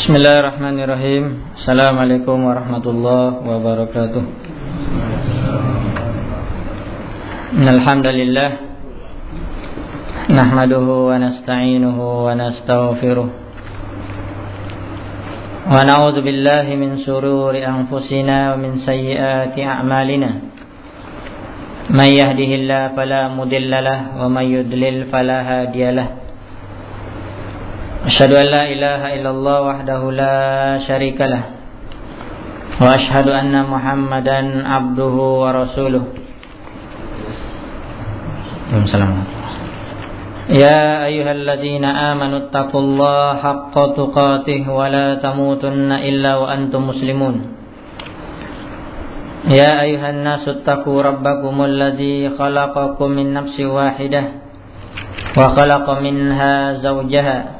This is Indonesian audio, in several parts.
Bismillahirrahmanirrahim. Assalamualaikum warahmatullahi wabarakatuh. Alhamdulillah Nahmaduhu wa nasta'inuhu wa nasta'ufiruh. Wa na'udhu billahi min sururi anfusina wa min sayyiati a'malina. Man yahdihillah fala mudillalah wa man yudlil fala hadiyalah أشهد أن لا إله إلا الله وحده لا شريك له وأشهد أن محمدا عبده ورسوله السلام يا أيها الذين آمنوا اتقوا الله حق تقاته ولا تموتن إلا وأنتم مسلمون يا أيها الناس اتقوا ربكم الذي خلقكم من نفس واحدة وخلق منها زوجها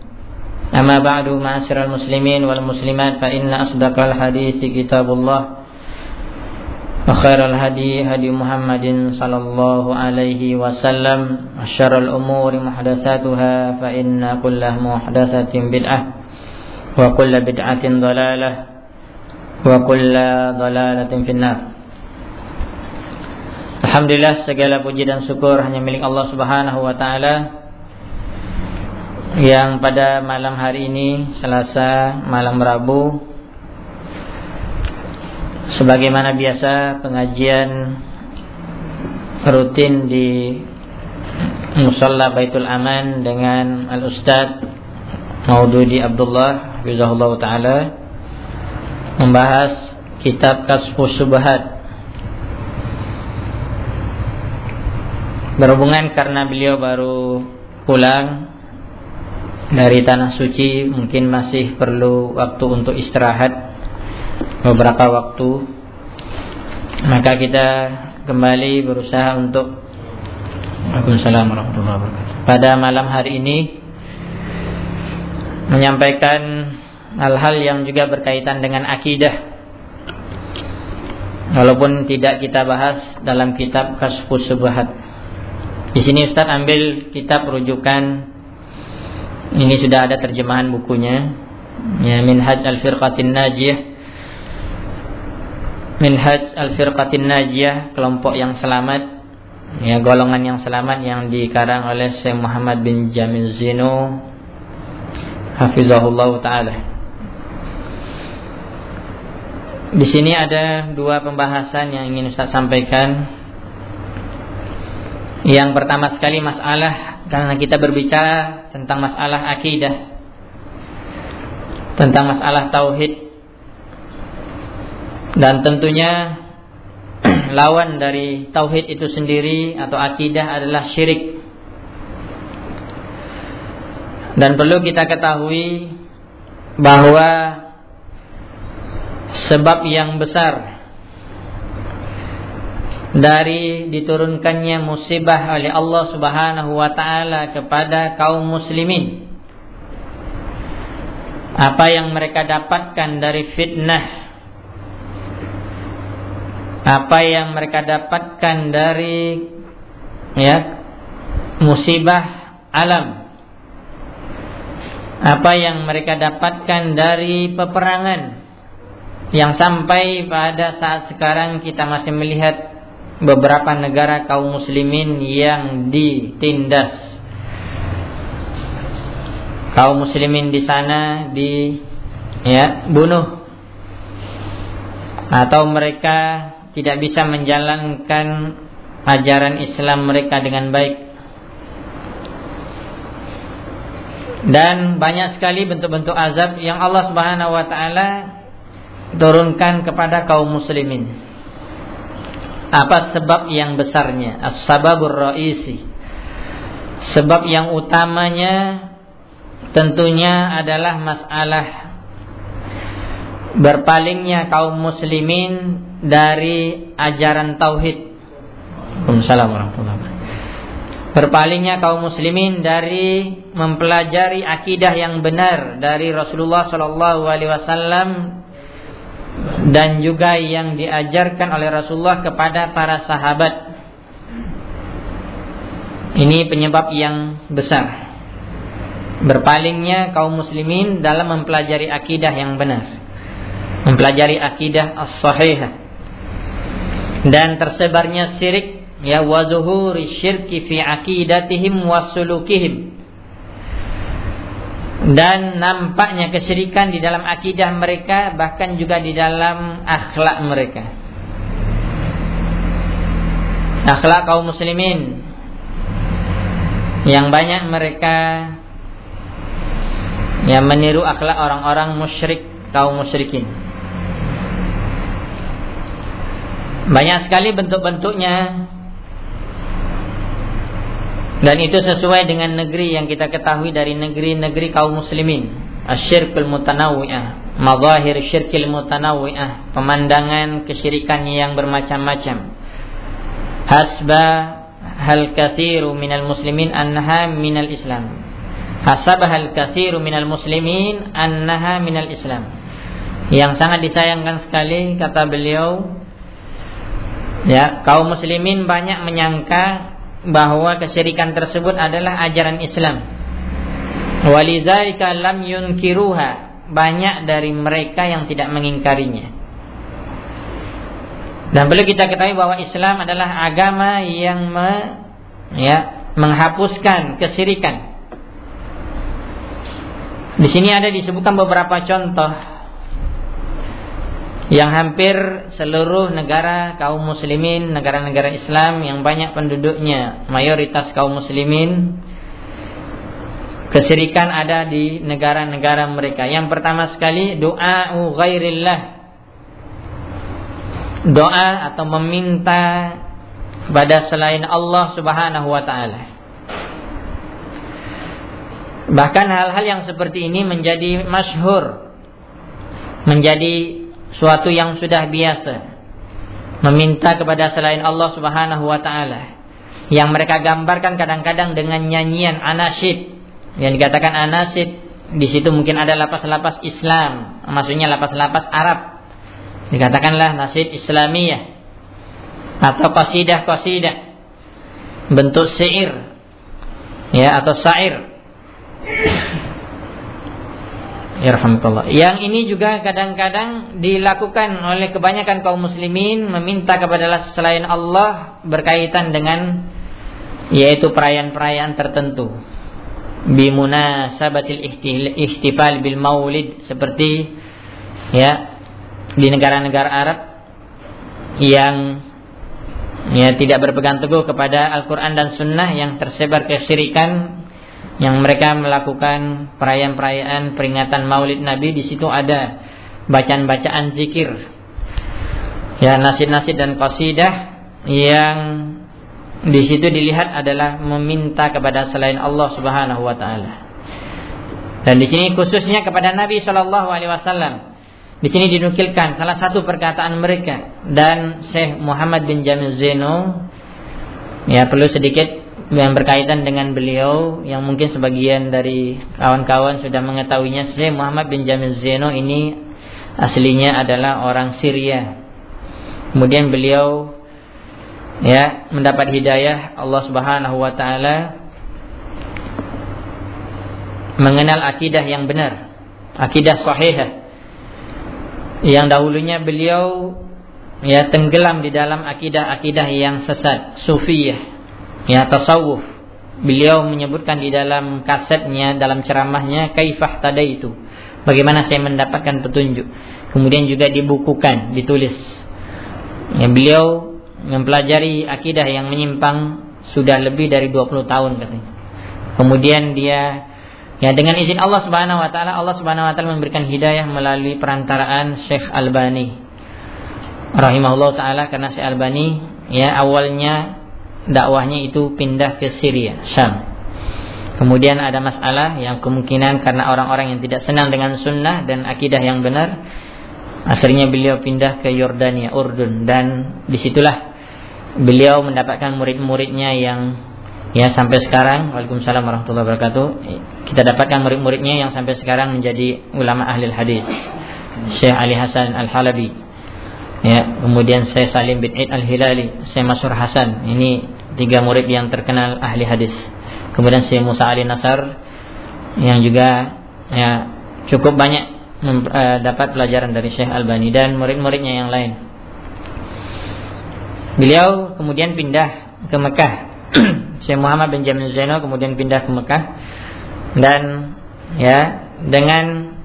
أما بعد معاشر المسلمين والمسلمات فإن أصدق الحديث كتاب الله وخير الهدي هدي محمد صلى الله عليه وسلم وشر الأمور محدثاتها فإن كل محدثة بدعة وكل بدعة ضلالة وكل ضلالة في النار Alhamdulillah segala puji dan syukur hanya milik Allah Subhanahu wa taala yang pada malam hari ini Selasa malam Rabu sebagaimana biasa pengajian rutin di Musalla Baitul Aman dengan Al Ustad Maududi Abdullah Bizahullah Ta'ala membahas kitab Kasfus Subhat. Berhubungan karena beliau baru pulang dari tanah suci mungkin masih perlu waktu untuk istirahat beberapa waktu. Maka kita kembali berusaha untuk Waalaikumsalam warahmatullahi wabarakatuh. Pada malam hari ini menyampaikan hal-hal yang juga berkaitan dengan akidah. Walaupun tidak kita bahas dalam kitab Kasfus Subhat. Di sini Ustaz ambil kitab rujukan ini sudah ada terjemahan bukunya. Ya, Minhaj Al-Firqatin Najiyah. Minhaj Al-Firqatin Najiyah, kelompok yang selamat. Ya, golongan yang selamat yang dikarang oleh Syekh Muhammad bin Jamil Zino hafizahullah taala. Di sini ada dua pembahasan yang ingin Ustaz sampaikan. Yang pertama sekali masalah karena kita berbicara tentang masalah akidah. Tentang masalah tauhid. Dan tentunya lawan dari tauhid itu sendiri atau akidah adalah syirik. Dan perlu kita ketahui bahwa sebab yang besar dari diturunkannya musibah oleh Allah Subhanahu wa taala kepada kaum muslimin. Apa yang mereka dapatkan dari fitnah? Apa yang mereka dapatkan dari ya musibah alam? Apa yang mereka dapatkan dari peperangan? Yang sampai pada saat sekarang kita masih melihat beberapa negara kaum muslimin yang ditindas. Kaum muslimin di sana di ya bunuh. Atau mereka tidak bisa menjalankan ajaran Islam mereka dengan baik. Dan banyak sekali bentuk-bentuk azab yang Allah Subhanahu wa taala turunkan kepada kaum muslimin apa sebab yang besarnya? As-sababur ra'isi. Sebab yang utamanya tentunya adalah masalah berpalingnya kaum muslimin dari ajaran tauhid. Assalamualaikum warahmatullahi wabarakatuh. Berpalingnya kaum muslimin dari mempelajari akidah yang benar dari Rasulullah Shallallahu Alaihi Wasallam dan juga yang diajarkan oleh Rasulullah kepada para sahabat. Ini penyebab yang besar. Berpalingnya kaum muslimin dalam mempelajari akidah yang benar mempelajari akidah as-sahihah dan tersebarnya syirik ya wa zuhuri syirki fi aqidatihim wa sulukihim dan nampaknya kesyirikan di dalam akidah mereka bahkan juga di dalam akhlak mereka. Akhlak kaum muslimin. Yang banyak mereka yang meniru akhlak orang-orang musyrik kaum musyrikin. Banyak sekali bentuk-bentuknya dan itu sesuai dengan negeri yang kita ketahui dari negeri-negeri kaum muslimin. Asyirkul mutanawwi'ah, mazahir syirkil mutanawwi'ah, pemandangan kesyirikan yang bermacam-macam. Hasba hal kathiru minal muslimin annaha minal islam. Hasabah hal kathiru minal muslimin annaha minal islam. Yang sangat disayangkan sekali kata beliau Ya, kaum muslimin banyak menyangka bahwa kesyirikan tersebut adalah ajaran Islam. Walidzalika lam yunkiruha. Banyak dari mereka yang tidak mengingkarinya. Dan perlu kita ketahui bahwa Islam adalah agama yang me, ya, menghapuskan kesyirikan. Di sini ada disebutkan beberapa contoh yang hampir seluruh negara kaum muslimin, negara-negara Islam yang banyak penduduknya, mayoritas kaum muslimin kesirikan ada di negara-negara mereka. Yang pertama sekali doa ghairillah. Doa atau meminta kepada selain Allah Subhanahu wa taala. Bahkan hal-hal yang seperti ini menjadi masyhur menjadi suatu yang sudah biasa meminta kepada selain Allah Subhanahu wa taala yang mereka gambarkan kadang-kadang dengan nyanyian anasyid. Yang dikatakan anasyid di situ mungkin ada lapas-lapas Islam maksudnya lapas-lapas Arab. Dikatakanlah nasyid Islamiyah atau qasidah-qasidah bentuk syair ya atau syair Irhamkallah. Yang ini juga kadang-kadang dilakukan oleh kebanyakan kaum muslimin meminta kepada selain Allah berkaitan dengan yaitu perayaan-perayaan tertentu. Bimunasabatil ihtifal bil maulid seperti ya di negara-negara Arab yang ya tidak berpegang teguh kepada Al-Qur'an dan Sunnah yang tersebar kesyirikan yang mereka melakukan perayaan-perayaan peringatan Maulid Nabi di situ ada bacaan-bacaan zikir ya nasid-nasid dan qasidah yang di situ dilihat adalah meminta kepada selain Allah Subhanahu wa taala. Dan di sini khususnya kepada Nabi Shallallahu alaihi wasallam. Di sini dinukilkan salah satu perkataan mereka dan Syekh Muhammad bin Jamil Zaino ya perlu sedikit yang berkaitan dengan beliau yang mungkin sebagian dari kawan-kawan sudah mengetahuinya Syekh Muhammad bin Jamil Zeno ini aslinya adalah orang Syria. Kemudian beliau ya mendapat hidayah Allah Subhanahu wa taala mengenal akidah yang benar, akidah sahih. Yang dahulunya beliau ya tenggelam di dalam akidah-akidah yang sesat, sufiyah ya tasawuf. Beliau menyebutkan di dalam kasetnya dalam ceramahnya kaifah tada itu bagaimana saya mendapatkan petunjuk. Kemudian juga dibukukan ditulis. Ya, beliau mempelajari akidah yang menyimpang sudah lebih dari 20 tahun katanya. Kemudian dia ya dengan izin Allah Subhanahu wa taala Allah Subhanahu wa taala memberikan hidayah melalui perantaraan Syekh Albani. Rahimahullah taala karena Syekh Albani ya awalnya dakwahnya itu pindah ke Syria, Syam. Kemudian ada masalah yang kemungkinan karena orang-orang yang tidak senang dengan sunnah dan akidah yang benar, Akhirnya beliau pindah ke Yordania, Urdun. Dan di situlah beliau mendapatkan murid-muridnya yang ya sampai sekarang Waalaikumsalam warahmatullahi wabarakatuh. Kita dapatkan murid-muridnya yang sampai sekarang menjadi ulama ahli hadis. Syekh Ali Hasan Al-Halabi ya kemudian Syekh Salim bin Id Al-Hilali Syekh Masur Hasan ini tiga murid yang terkenal ahli hadis kemudian Syekh Musa Ali Nasar yang juga ya cukup banyak uh, dapat pelajaran dari Syekh Albani dan murid-muridnya yang lain. Beliau kemudian pindah ke Mekah. Syekh Muhammad bin Jamil Zaino kemudian pindah ke Mekah dan ya dengan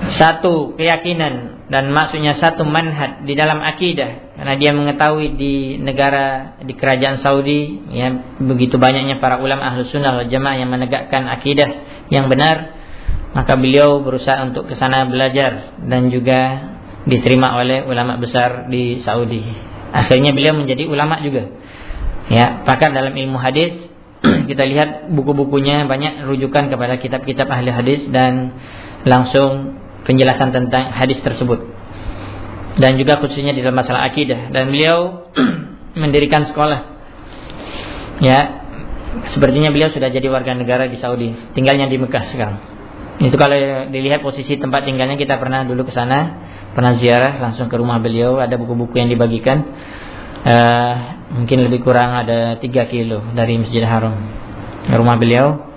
satu keyakinan dan maksudnya satu manhaj di dalam akidah karena dia mengetahui di negara di kerajaan Saudi ya begitu banyaknya para ulama ahlus sunnah wal jamaah yang menegakkan akidah yang benar maka beliau berusaha untuk ke sana belajar dan juga diterima oleh ulama besar di Saudi. Akhirnya beliau menjadi ulama juga. Ya, pakar dalam ilmu hadis. Kita lihat buku-bukunya banyak rujukan kepada kitab-kitab ahli hadis dan langsung penjelasan tentang hadis tersebut. Dan juga khususnya di dalam masalah akidah dan beliau mendirikan sekolah. Ya, sepertinya beliau sudah jadi warga negara di Saudi, tinggalnya di Mekah sekarang. Itu kalau dilihat posisi tempat tinggalnya kita pernah dulu ke sana, pernah ziarah langsung ke rumah beliau, ada buku-buku yang dibagikan. Uh, mungkin lebih kurang ada 3 kilo dari Masjid Haram rumah beliau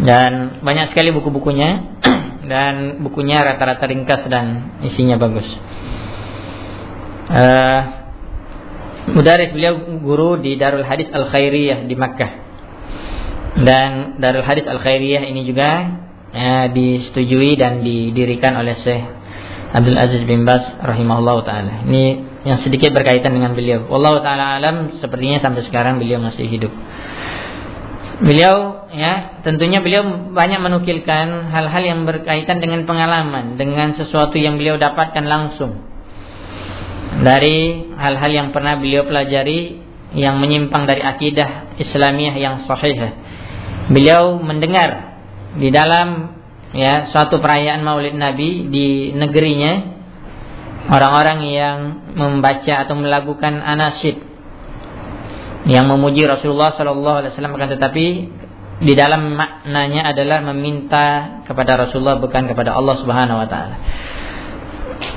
dan banyak sekali buku-bukunya dan bukunya rata-rata ringkas dan isinya bagus. Uh, Mudaris beliau guru di Darul Hadis Al Khairiyah di Makkah. Dan Darul Hadis Al Khairiyah ini juga ya, disetujui dan didirikan oleh Syekh Abdul Aziz bin Bas rahimahullah taala. Ini yang sedikit berkaitan dengan beliau. Allah taala alam sepertinya sampai sekarang beliau masih hidup. Beliau ya, tentunya beliau banyak menukilkan hal-hal yang berkaitan dengan pengalaman, dengan sesuatu yang beliau dapatkan langsung. Dari hal-hal yang pernah beliau pelajari yang menyimpang dari akidah Islamiyah yang sahih. Beliau mendengar di dalam ya suatu perayaan Maulid Nabi di negerinya orang-orang yang membaca atau melakukan anasid yang memuji Rasulullah Sallallahu Alaihi Wasallam akan tetapi di dalam maknanya adalah meminta kepada Rasulullah bukan kepada Allah Subhanahu Wa Taala.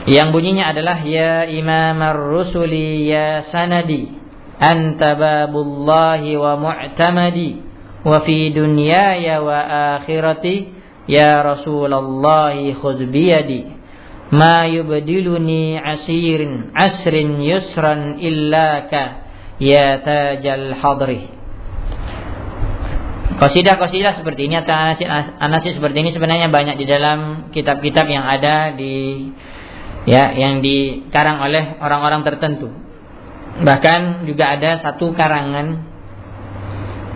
Yang bunyinya adalah ya Imam Rusuli ya sanadi anta babullahi wa mu'tamadi wa fi dunyaya wa akhirati ya Rasulullah khudh biyadi ma yubdiluni asirin asrin yusran illaka ya tajal hadri Qasidah-qasidah seperti ini atau anasid seperti ini sebenarnya banyak di dalam kitab-kitab yang ada di ya yang dikarang oleh orang-orang tertentu. Bahkan juga ada satu karangan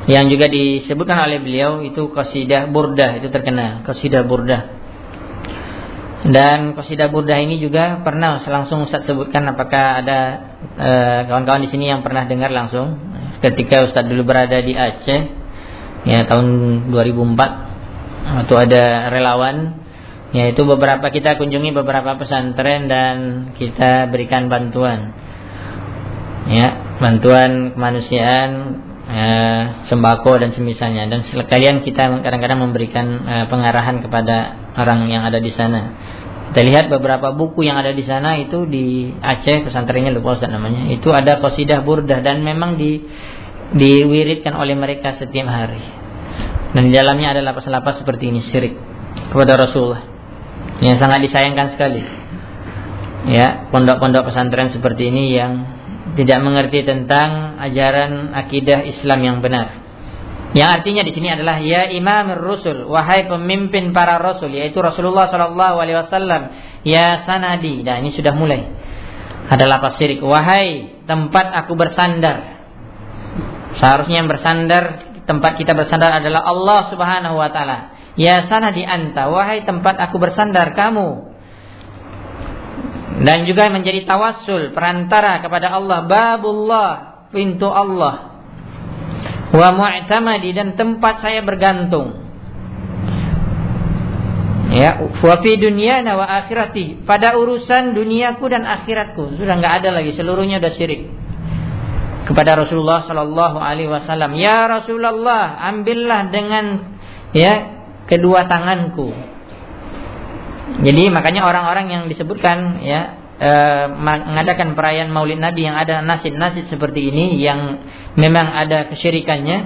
yang juga disebutkan oleh beliau itu qasidah burdah itu terkenal qasidah burdah dan qasidah burdah ini juga pernah langsung Ustaz sebutkan apakah ada eh, kawan-kawan e, di sini yang pernah dengar langsung ketika Ustaz dulu berada di Aceh ya tahun 2004 waktu ada relawan yaitu beberapa kita kunjungi beberapa pesantren dan kita berikan bantuan ya bantuan kemanusiaan eh, sembako dan semisalnya dan sekalian kita kadang-kadang memberikan eh, pengarahan kepada orang yang ada di sana. Kita lihat beberapa buku yang ada di sana itu di Aceh pesantrennya lupa Ustaz namanya. Itu ada qasidah burdah dan memang di diwiridkan oleh mereka setiap hari. Dan di dalamnya ada lapas-lapas seperti ini syirik kepada Rasulullah. Yang sangat disayangkan sekali. Ya, pondok-pondok pesantren seperti ini yang tidak mengerti tentang ajaran akidah Islam yang benar. Yang artinya di sini adalah ya Imam Rasul, wahai pemimpin para rasul yaitu Rasulullah Shallallahu alaihi wasallam, ya sanadi. Dan ini sudah mulai. Adalah apa syirik, wahai tempat aku bersandar. Seharusnya yang bersandar tempat kita bersandar adalah Allah Subhanahu wa taala. Ya sanadi anta, wahai tempat aku bersandar kamu dan juga menjadi tawassul perantara kepada Allah babullah pintu Allah wa mu'tamadi dan tempat saya bergantung Ya, wa fi dunyana wa akhirati. Pada urusan duniaku dan akhiratku sudah nggak ada lagi, seluruhnya sudah syirik. Kepada Rasulullah sallallahu alaihi wasallam, "Ya Rasulullah, ambillah dengan ya kedua tanganku." Jadi makanya orang-orang yang disebutkan ya e, mengadakan perayaan Maulid Nabi yang ada nasid-nasid seperti ini yang memang ada kesyirikannya,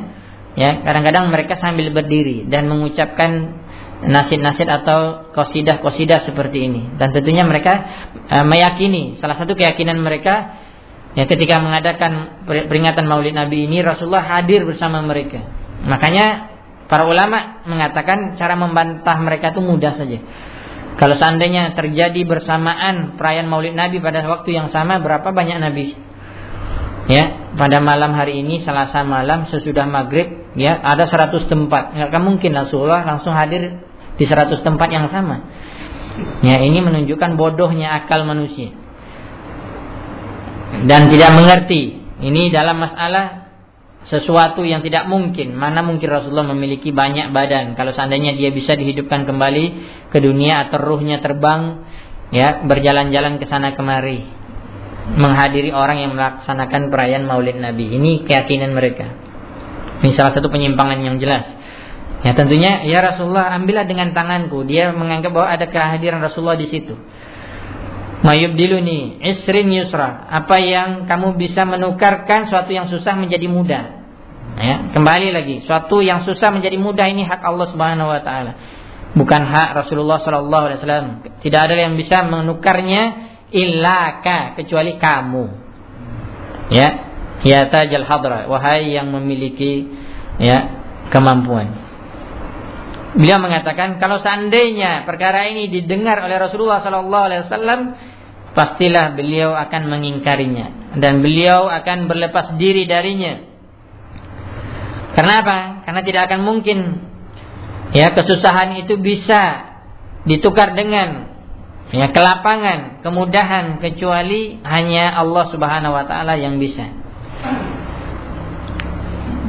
ya kadang-kadang mereka sambil berdiri dan mengucapkan nasid-nasid atau kosidah-kosidah seperti ini. Dan tentunya mereka e, meyakini salah satu keyakinan mereka ya ketika mengadakan peringatan Maulid Nabi ini Rasulullah hadir bersama mereka. Makanya para ulama mengatakan cara membantah mereka itu mudah saja kalau seandainya terjadi bersamaan perayaan Maulid Nabi pada waktu yang sama berapa banyak nabi ya pada malam hari ini Selasa malam sesudah maghrib ya ada 100 tempat nggak mungkin Rasulullah langsung hadir di 100 tempat yang sama. Ya, ini menunjukkan bodohnya akal manusia. Dan tidak mengerti. Ini dalam masalah sesuatu yang tidak mungkin. Mana mungkin Rasulullah memiliki banyak badan. Kalau seandainya dia bisa dihidupkan kembali ke dunia atau ruhnya terbang, ya berjalan-jalan ke sana kemari, menghadiri orang yang melaksanakan perayaan Maulid Nabi. Ini keyakinan mereka. Ini salah satu penyimpangan yang jelas. Ya tentunya ya Rasulullah ambillah dengan tanganku. Dia menganggap bahwa ada kehadiran Rasulullah di situ. Mayubdiluni isrin yusra. Apa yang kamu bisa menukarkan suatu yang susah menjadi mudah. Ya, kembali lagi, suatu yang susah menjadi mudah ini hak Allah Subhanahu wa taala. Bukan hak Rasulullah sallallahu alaihi wasallam. Tidak ada yang bisa menukarnya illaka kecuali kamu. Ya, ya tajal hadra, wahai yang memiliki ya kemampuan. Beliau mengatakan kalau seandainya perkara ini didengar oleh Rasulullah Sallallahu Alaihi Wasallam, pastilah beliau akan mengingkarinya dan beliau akan berlepas diri darinya. Karena apa? Karena tidak akan mungkin ya kesusahan itu bisa ditukar dengan ya kelapangan, kemudahan kecuali hanya Allah Subhanahu wa taala yang bisa.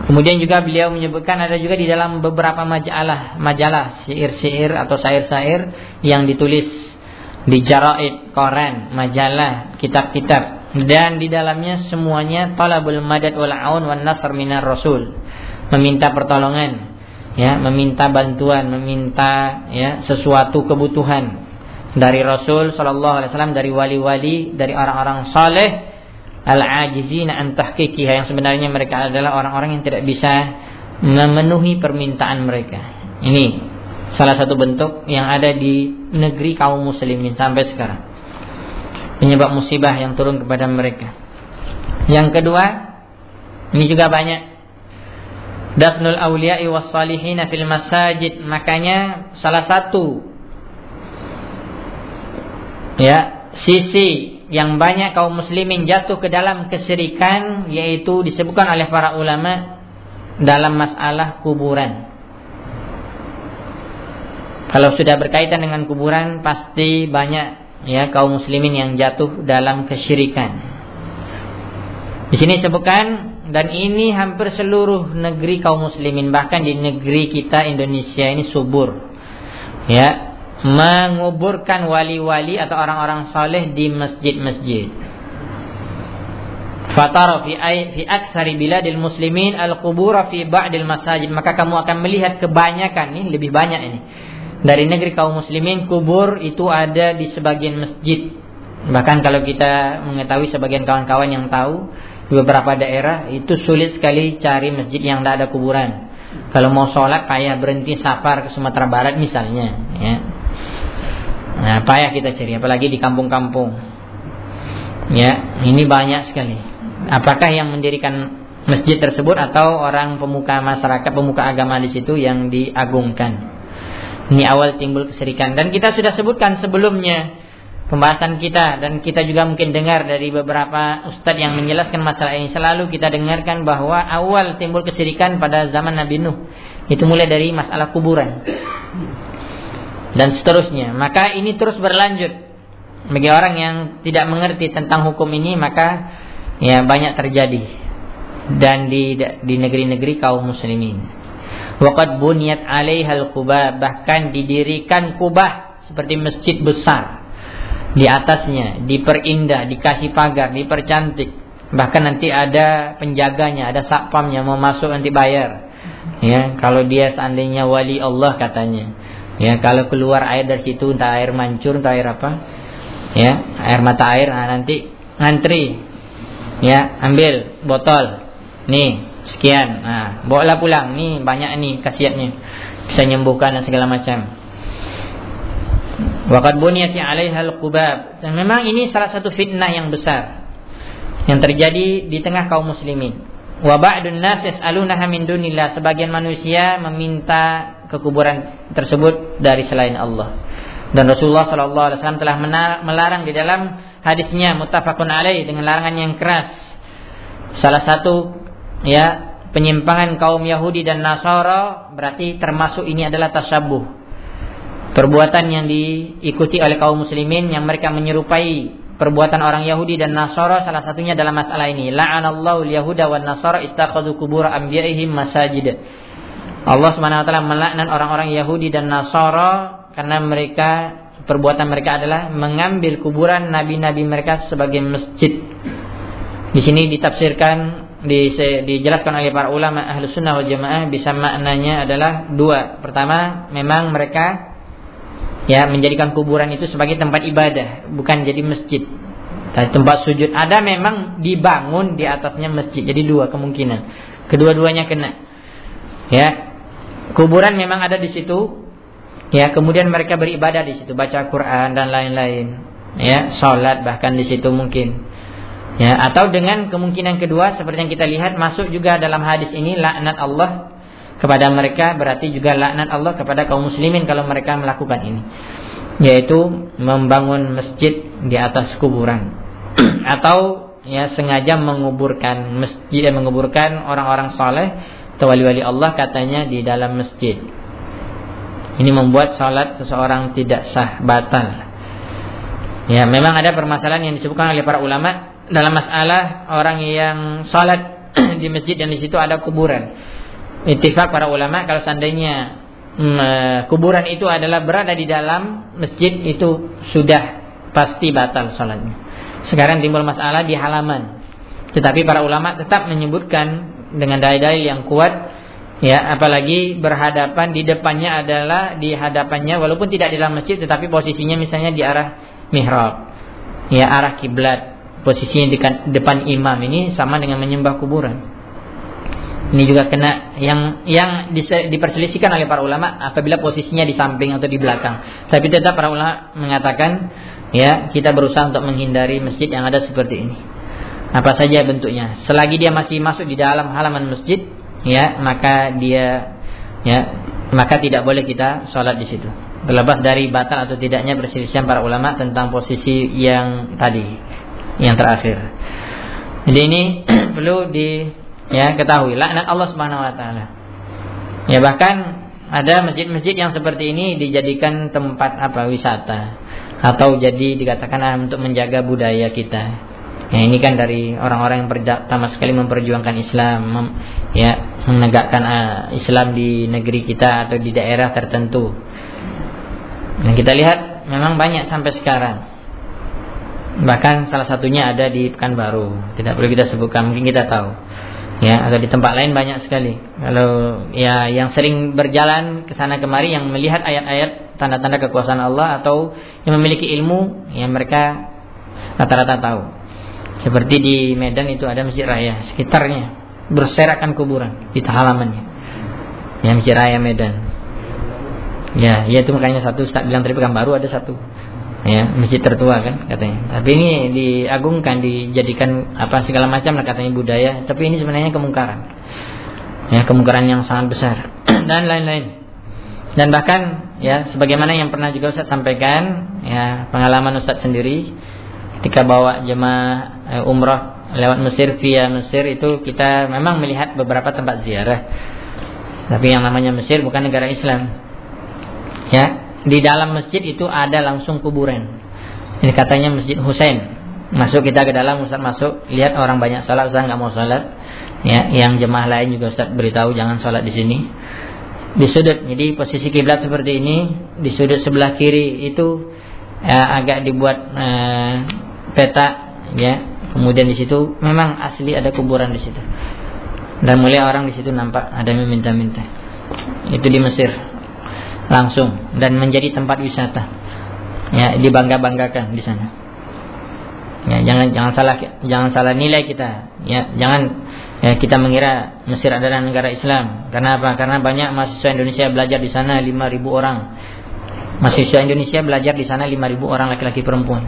Kemudian juga beliau menyebutkan ada juga di dalam beberapa majalah, majalah syair-syair atau syair-syair yang ditulis di jaraid, koran, majalah, kitab-kitab dan di dalamnya semuanya talabul madad wal aun wan nasr minar rasul. Meminta pertolongan, ya, meminta bantuan, meminta ya sesuatu kebutuhan dari Rasul sallallahu alaihi wasallam dari wali-wali, dari orang-orang saleh al-ajizina an tahqiqiha yang sebenarnya mereka adalah orang-orang yang tidak bisa memenuhi permintaan mereka. Ini salah satu bentuk yang ada di negeri kaum muslimin sampai sekarang. Penyebab musibah yang turun kepada mereka. Yang kedua, ini juga banyak Dafnul awliya'i was salihina fil masajid. Makanya salah satu ya, sisi yang banyak kaum muslimin jatuh ke dalam kesyirikan yaitu disebutkan oleh para ulama dalam masalah kuburan. Kalau sudah berkaitan dengan kuburan pasti banyak ya kaum muslimin yang jatuh dalam kesyirikan. Di sini disebutkan dan ini hampir seluruh negeri kaum muslimin bahkan di negeri kita Indonesia ini subur. Ya, menguburkan wali-wali atau orang-orang saleh di masjid-masjid. Fatara fi fi aksari biladil muslimin al-qubur fi ba'dil masajid. Maka kamu akan melihat kebanyakan nih lebih banyak ini. Dari negeri kaum muslimin kubur itu ada di sebagian masjid. Bahkan kalau kita mengetahui sebagian kawan-kawan yang tahu di beberapa daerah itu sulit sekali cari masjid yang tidak ada kuburan. Kalau mau sholat kayak berhenti safar ke Sumatera Barat misalnya, ya Nah, payah kita cari apalagi di kampung-kampung. Ya, ini banyak sekali. Apakah yang mendirikan masjid tersebut atau orang pemuka masyarakat, pemuka agama di situ yang diagungkan? Ini awal timbul keserikan dan kita sudah sebutkan sebelumnya pembahasan kita dan kita juga mungkin dengar dari beberapa ustadz yang menjelaskan masalah ini selalu kita dengarkan bahwa awal timbul kesirikan pada zaman Nabi Nuh itu mulai dari masalah kuburan dan seterusnya. Maka ini terus berlanjut. Bagi orang yang tidak mengerti tentang hukum ini maka ya banyak terjadi dan di di negeri-negeri kaum muslimin. Waqad bunyat 'alaihal kubah bahkan didirikan kubah seperti masjid besar di atasnya diperindah, dikasih pagar, dipercantik. Bahkan nanti ada penjaganya, ada satpamnya mau masuk nanti bayar. Ya, kalau dia seandainya wali Allah katanya. Ya, kalau keluar air dari situ entah air mancur, entah air apa. Ya, air mata air nah, nanti ngantri. Ya, ambil botol. Nih, sekian. Nah, bawalah pulang. Nih banyak nih khasiatnya. Bisa menyembuhkan dan segala macam. Waqad buniyati 'alaiha al-qubab. Dan memang ini salah satu fitnah yang besar yang terjadi di tengah kaum muslimin. Wa ba'dun nas yas'alunaha min dunillah. Sebagian manusia meminta kekuburan tersebut dari selain Allah. Dan Rasulullah sallallahu alaihi wasallam telah melarang di dalam hadisnya muttafaqun alaih dengan larangan yang keras. Salah satu ya penyimpangan kaum Yahudi dan Nasara berarti termasuk ini adalah tasabuh. Perbuatan yang diikuti oleh kaum muslimin yang mereka menyerupai perbuatan orang Yahudi dan Nasara salah satunya dalam masalah ini. La'anallahu al-yahuda wan nasara ittakhadhu qubur anbiya'ihim masajid. Allah Subhanahu wa taala melaknat orang-orang Yahudi dan Nasara karena mereka perbuatan mereka adalah mengambil kuburan nabi-nabi mereka sebagai masjid. Di sini ditafsirkan di, dijelaskan oleh para ulama ahlu sunnah wal jamaah bisa maknanya adalah dua. Pertama, memang mereka ya menjadikan kuburan itu sebagai tempat ibadah bukan jadi masjid. Tempat sujud. Ada memang dibangun di atasnya masjid jadi dua kemungkinan. Kedua-duanya kena. Ya kuburan memang ada di situ. Ya kemudian mereka beribadah di situ baca Quran dan lain-lain. Ya sholat bahkan di situ mungkin ya atau dengan kemungkinan kedua seperti yang kita lihat masuk juga dalam hadis ini laknat Allah kepada mereka berarti juga laknat Allah kepada kaum muslimin kalau mereka melakukan ini. Yaitu membangun masjid di atas kuburan. Atau ya sengaja menguburkan masjid dan menguburkan orang-orang soleh atau wali-wali Allah katanya di dalam masjid. Ini membuat salat seseorang tidak sah batal. Ya memang ada permasalahan yang disebutkan oleh para ulama dalam masalah orang yang salat di masjid dan di situ ada kuburan Ittifaq para ulama kalau seandainya mm, eh, kuburan itu adalah berada di dalam masjid itu sudah pasti batal sholatnya. Sekarang timbul masalah di halaman. Tetapi para ulama tetap menyebutkan dengan dalil-dalil yang kuat ya apalagi berhadapan di depannya adalah di hadapannya walaupun tidak di dalam masjid tetapi posisinya misalnya di arah mihrab ya arah kiblat posisinya di depan imam ini sama dengan menyembah kuburan ini juga kena yang yang diperselisihkan oleh para ulama apabila posisinya di samping atau di belakang. Tapi tetap para ulama mengatakan ya kita berusaha untuk menghindari masjid yang ada seperti ini. Apa saja bentuknya. Selagi dia masih masuk di dalam halaman masjid, ya maka dia ya maka tidak boleh kita sholat di situ. Terlepas dari batal atau tidaknya perselisihan para ulama tentang posisi yang tadi, yang terakhir. Jadi ini perlu di Ya, ketahui laknat Allah Subhanahu wa taala. Ya, bahkan ada masjid-masjid yang seperti ini dijadikan tempat apa wisata atau jadi dikatakan ah, untuk menjaga budaya kita. Ya, ini kan dari orang-orang yang pertama sekali memperjuangkan Islam, mem, ya, menegakkan uh, Islam di negeri kita atau di daerah tertentu. Nah, kita lihat memang banyak sampai sekarang. Bahkan salah satunya ada di Pekanbaru. Tidak perlu kita sebutkan, mungkin kita tahu. Ya atau di tempat lain banyak sekali. Kalau ya yang sering berjalan ke sana kemari yang melihat ayat-ayat tanda-tanda kekuasaan Allah atau yang memiliki ilmu yang mereka rata-rata tahu. Seperti di Medan itu ada masjid raya sekitarnya. Berserakan kuburan di halamannya. Yang masjid raya Medan. Ya ya itu makanya satu Ustaz bilang tadi baru ada satu ya masjid tertua kan katanya. Tapi ini diagungkan dijadikan apa segala macam lah katanya budaya. Tapi ini sebenarnya kemungkaran. Ya kemungkaran yang sangat besar. Dan lain-lain. Dan bahkan ya sebagaimana yang pernah juga Ustaz sampaikan ya pengalaman Ustaz sendiri ketika bawa jemaah e, umrah lewat Mesir via Mesir itu kita memang melihat beberapa tempat ziarah. Tapi yang namanya Mesir bukan negara Islam. Ya di dalam masjid itu ada langsung kuburan. Ini katanya Masjid Husain. Masuk kita ke dalam, Ustaz masuk, lihat orang banyak salat, Ustaz nggak mau salat. Ya, yang jemaah lain juga Ustaz beritahu jangan salat di sini. Di sudut, jadi posisi kiblat seperti ini, di sudut sebelah kiri itu ya, agak dibuat eh, peta, ya. Kemudian di situ memang asli ada kuburan di situ. Dan mulai orang di situ nampak ada yang meminta-minta. Itu di Mesir langsung dan menjadi tempat wisata. Ya, dibangga-banggakan di sana. Ya, jangan jangan salah jangan salah nilai kita. Ya, jangan ya, kita mengira Mesir adalah negara Islam. Karena apa? Karena banyak mahasiswa Indonesia belajar di sana 5000 orang. Mahasiswa Indonesia belajar di sana 5000 orang laki-laki perempuan.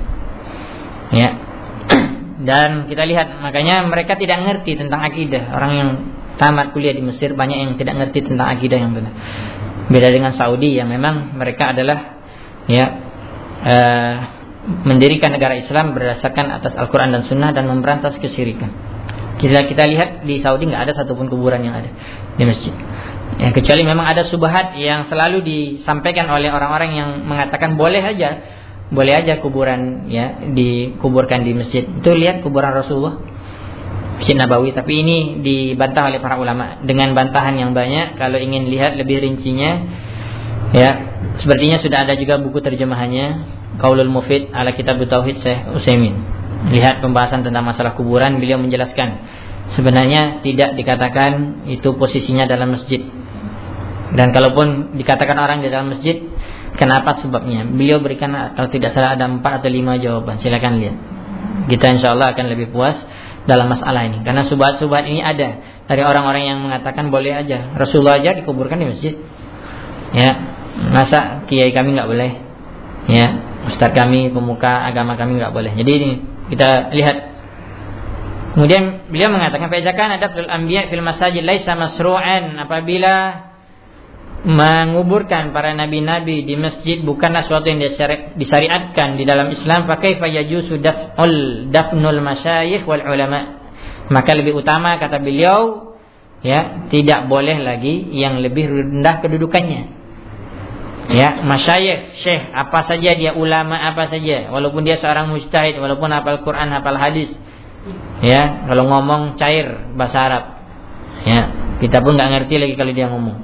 Ya. Dan kita lihat makanya mereka tidak mengerti tentang akidah. Orang yang tamat kuliah di Mesir banyak yang tidak mengerti tentang akidah yang benar. Beda dengan Saudi yang memang mereka adalah ya uh, mendirikan negara Islam berdasarkan atas Al-Quran dan Sunnah dan memberantas kesyirikan. Kita kita lihat di Saudi nggak ada satupun kuburan yang ada di masjid. Ya, kecuali memang ada subhat yang selalu disampaikan oleh orang-orang yang mengatakan boleh aja, boleh aja kuburan ya dikuburkan di masjid. Itu lihat kuburan Rasulullah, Masjid Nabawi. Tapi ini dibantah oleh para ulama dengan bantahan yang banyak. Kalau ingin lihat lebih rincinya, ya sepertinya sudah ada juga buku terjemahannya Qaulul Mufid ala Kitab Tauhid Syekh Utsaimin. Lihat pembahasan tentang masalah kuburan, beliau menjelaskan sebenarnya tidak dikatakan itu posisinya dalam masjid. Dan kalaupun dikatakan orang di dalam masjid, kenapa sebabnya? Beliau berikan atau tidak salah ada empat atau lima jawaban. Silakan lihat. Kita insya Allah akan lebih puas dalam masalah ini. Karena subhat-subhat ini ada dari orang-orang yang mengatakan boleh aja. Rasulullah aja dikuburkan di masjid. Ya, masa kiai kami nggak boleh? Ya, Ustaz kami, pemuka agama kami nggak boleh. Jadi ini kita lihat. Kemudian beliau mengatakan pejakan ada fil anbiya fil masajid laisa masru'an apabila menguburkan para nabi-nabi di masjid bukanlah sesuatu yang disyariatkan di dalam Islam pakai fayajusu daf'ul dafnul masyayikh wal ulama maka lebih utama kata beliau ya tidak boleh lagi yang lebih rendah kedudukannya Ya, masyayikh, syekh, apa saja dia ulama apa saja, walaupun dia seorang mujtahid, walaupun hafal Quran, hafal hadis. Ya, kalau ngomong cair bahasa Arab. Ya, kita pun nggak ngerti lagi kalau dia ngomong.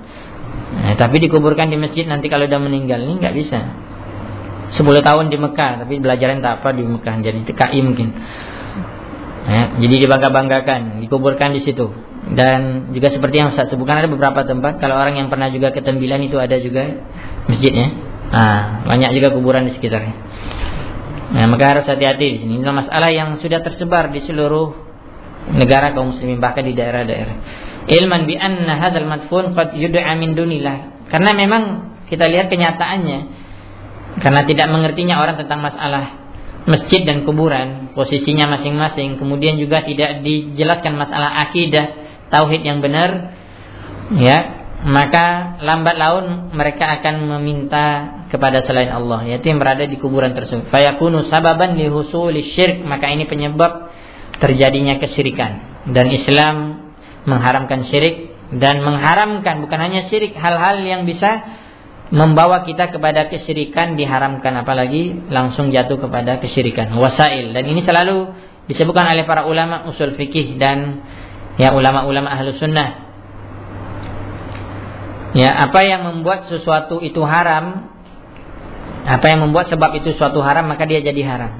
Nah, tapi dikuburkan di masjid nanti kalau udah meninggal ini nggak bisa. 10 tahun di Mekah, tapi belajaran tak apa di Mekah, jadi TKI mungkin. Ya, jadi dibangga-banggakan, dikuburkan di situ. Dan juga seperti yang saya sebutkan ada beberapa tempat. Kalau orang yang pernah juga ke Tembilan itu ada juga masjidnya. Nah, banyak juga kuburan di sekitarnya. Nah, maka harus hati-hati di sini. Ini masalah yang sudah tersebar di seluruh negara kaum muslimin bahkan di daerah-daerah. Ilman bi anna hadzal madfun qad yud'a min dunillah. Karena memang kita lihat kenyataannya. Karena tidak mengertinya orang tentang masalah masjid dan kuburan, posisinya masing-masing, kemudian juga tidak dijelaskan masalah akidah, tauhid yang benar, ya. Maka lambat laun mereka akan meminta kepada selain Allah yaitu yang berada di kuburan tersebut. Fayakunu sababan li husuli syirk. Maka ini penyebab terjadinya kesyirikan. Dan Islam mengharamkan syirik dan mengharamkan bukan hanya syirik hal-hal yang bisa membawa kita kepada kesyirikan diharamkan apalagi langsung jatuh kepada kesyirikan. Wasail. Dan ini selalu disebutkan oleh para ulama usul fikih dan ya ulama-ulama ahlu sunnah. Ya, apa yang membuat sesuatu itu haram, apa yang membuat sebab itu suatu haram maka dia jadi haram.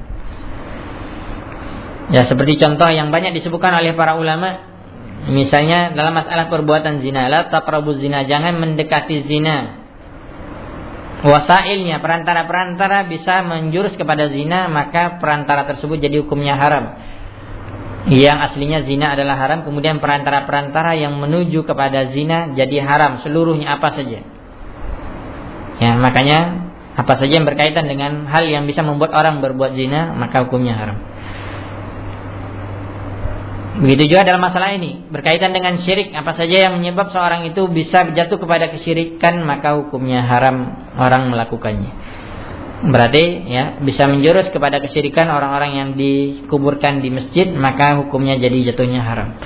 Ya, seperti contoh yang banyak disebutkan oleh para ulama, misalnya dalam masalah perbuatan zina, la taqrabu zina, jangan mendekati zina. Wasailnya perantara-perantara bisa menjurus kepada zina, maka perantara tersebut jadi hukumnya haram. Yang aslinya zina adalah haram kemudian perantara-perantara yang menuju kepada zina jadi haram seluruhnya apa saja. Ya makanya apa saja yang berkaitan dengan hal yang bisa membuat orang berbuat zina maka hukumnya haram begitu juga dalam masalah ini berkaitan dengan syirik apa saja yang menyebab seorang itu bisa jatuh kepada kesyirikan maka hukumnya haram orang melakukannya. Berarti ya bisa menjurus kepada kesyirikan orang-orang yang dikuburkan di masjid maka hukumnya jadi jatuhnya haram.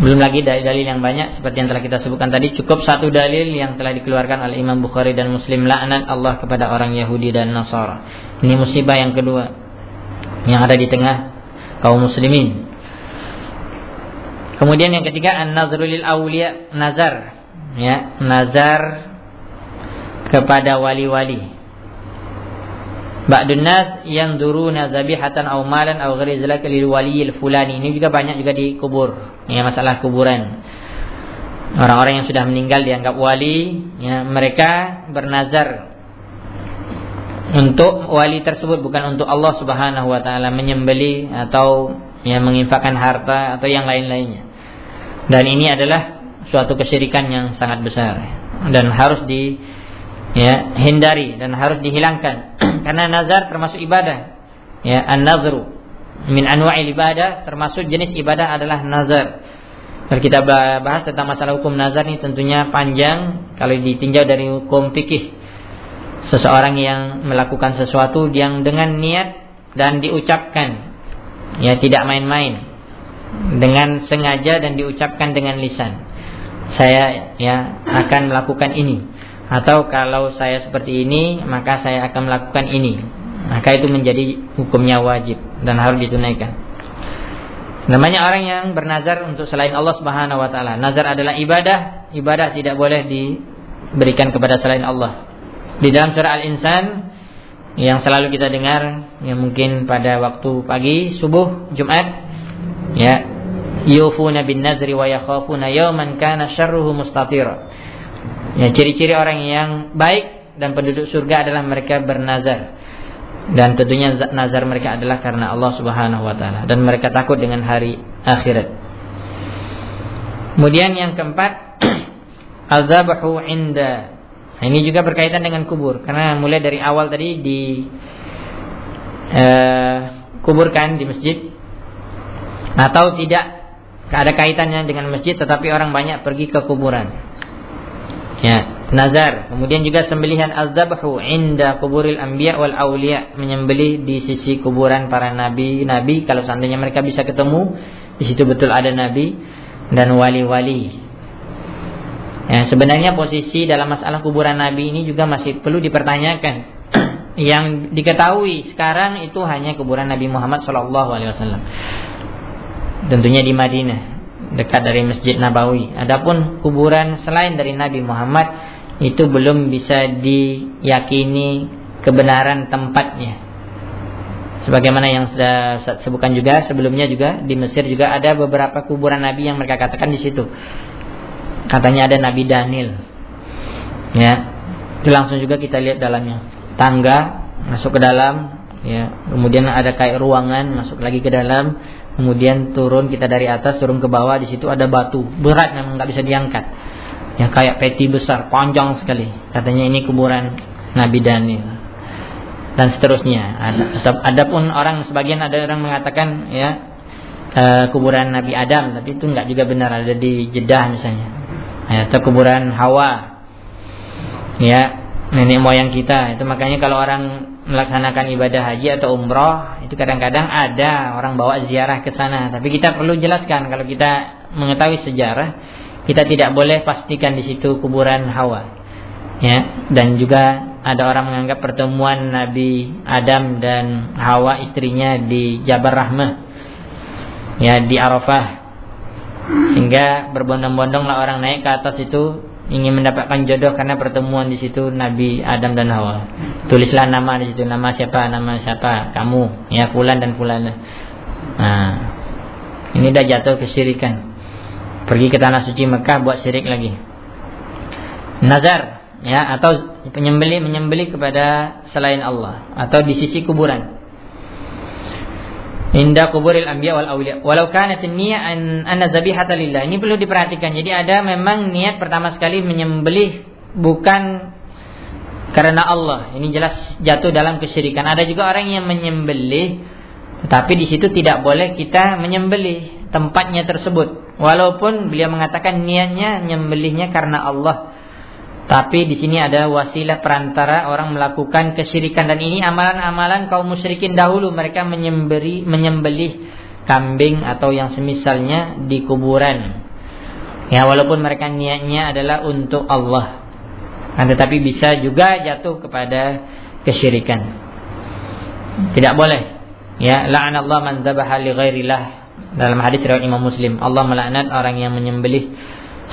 Belum lagi dalil-dalil yang banyak seperti yang telah kita sebutkan tadi cukup satu dalil yang telah dikeluarkan oleh Imam Bukhari dan Muslim laknat Allah kepada orang Yahudi dan Nasara. Ini musibah yang kedua yang ada di tengah kaum muslimin. Kemudian yang ketiga an-nazrul lil awliya, nazar. Ya, nazar kepada wali-wali. Ba'dun nas yang duruna zabihatan aw malan aw ghairi zalika lil waliyil fulani. Ini juga banyak juga di kubur. Ya, masalah kuburan. Orang-orang yang sudah meninggal dianggap wali, ya, mereka bernazar untuk wali tersebut bukan untuk Allah Subhanahu wa taala menyembeli atau ya menginfakkan harta atau yang lain-lainnya. Dan ini adalah suatu kesyirikan yang sangat besar dan harus di ya hindari dan harus dihilangkan karena nazar termasuk ibadah. Ya, an-nazru min anwa'il ibadah termasuk jenis ibadah adalah nazar. Kalau kita bahas tentang masalah hukum nazar ini tentunya panjang kalau ditinjau dari hukum fikih. Seseorang yang melakukan sesuatu yang dengan niat dan diucapkan ya tidak main-main dengan sengaja dan diucapkan dengan lisan. Saya ya akan melakukan ini atau kalau saya seperti ini maka saya akan melakukan ini. Maka itu menjadi hukumnya wajib dan harus ditunaikan. Namanya orang yang bernazar untuk selain Allah Subhanahu wa taala. Nazar adalah ibadah, ibadah tidak boleh diberikan kepada selain Allah. Di dalam surah Al-Insan yang selalu kita dengar yang mungkin pada waktu pagi subuh Jumat ya. Yufuna bin nazri wa yakhafuna yawman kana syarruhu mustatira. Ya ciri-ciri orang yang baik dan penduduk surga adalah mereka bernazar. Dan tentunya nazar mereka adalah karena Allah Subhanahu wa taala. Dan mereka takut dengan hari akhirat. Kemudian yang keempat azabahu inda. Nah, ini juga berkaitan dengan kubur. Karena mulai dari awal tadi di uh, kuburkan di masjid atau tidak ada kaitannya dengan masjid tetapi orang banyak pergi ke kuburan. Ya, nazar. Kemudian juga sembelihan az-zabhu inda kuburil anbiya wal auliya, menyembelih di sisi kuburan para nabi, nabi kalau seandainya mereka bisa ketemu, di situ betul ada nabi dan wali-wali. Ya, sebenarnya posisi dalam masalah kuburan nabi ini juga masih perlu dipertanyakan. Yang diketahui sekarang itu hanya kuburan Nabi Muhammad SAW tentunya di Madinah dekat dari Masjid Nabawi. Adapun kuburan selain dari Nabi Muhammad itu belum bisa diyakini kebenaran tempatnya. Sebagaimana yang sudah sebutkan juga sebelumnya juga di Mesir juga ada beberapa kuburan Nabi yang mereka katakan di situ. Katanya ada Nabi Daniel. Ya. Itu langsung juga kita lihat dalamnya. Tangga masuk ke dalam, ya. Kemudian ada kayak ruangan masuk lagi ke dalam kemudian turun kita dari atas turun ke bawah di situ ada batu. Berat memang nggak bisa diangkat. Yang kayak peti besar panjang sekali. Katanya ini kuburan Nabi Daniel. Dan seterusnya. Ada adapun orang sebagian ada orang mengatakan ya uh, kuburan Nabi Adam. Tapi itu nggak juga benar ada di Jeddah misalnya. Ya, atau kuburan Hawa. Ya nenek moyang kita. Itu makanya kalau orang melaksanakan ibadah haji atau umroh itu kadang-kadang ada orang bawa ziarah ke sana. Tapi kita perlu jelaskan kalau kita mengetahui sejarah kita tidak boleh pastikan di situ kuburan Hawa. Ya dan juga ada orang menganggap pertemuan Nabi Adam dan Hawa istrinya di Jabar Rahmah ya di Arafah. Sehingga berbondong-bondonglah orang naik ke atas itu ingin mendapatkan jodoh karena pertemuan di situ Nabi Adam dan Hawa. Tulislah nama di situ, nama siapa, nama siapa, kamu, ya fulan dan fulan. Nah, ini dah jatuh kesyirikan. Pergi ke tanah suci Mekah buat syirik lagi. Nazar, ya atau penyembelih menyembelih kepada selain Allah atau di sisi kuburan. Inda kuburil anbiya wal awliya. Walau kanat niyyah an anna zabihata lillah. Ini perlu diperhatikan. Jadi ada memang niat pertama sekali menyembelih bukan karena Allah. Ini jelas jatuh dalam kesyirikan. Ada juga orang yang menyembelih tapi di situ tidak boleh kita menyembelih tempatnya tersebut. Walaupun beliau mengatakan niatnya menyembelihnya karena Allah. Tapi di sini ada wasilah perantara orang melakukan kesyirikan dan ini amalan-amalan kaum musyrikin dahulu mereka menyemberi menyembelih kambing atau yang semisalnya di kuburan. Ya walaupun mereka niatnya adalah untuk Allah. Nah, tetapi bisa juga jatuh kepada kesyirikan. Tidak boleh. ya la'anallahu man dzabaha li ghairillah dalam hadis riwayat Imam Muslim Allah melaknat orang yang menyembelih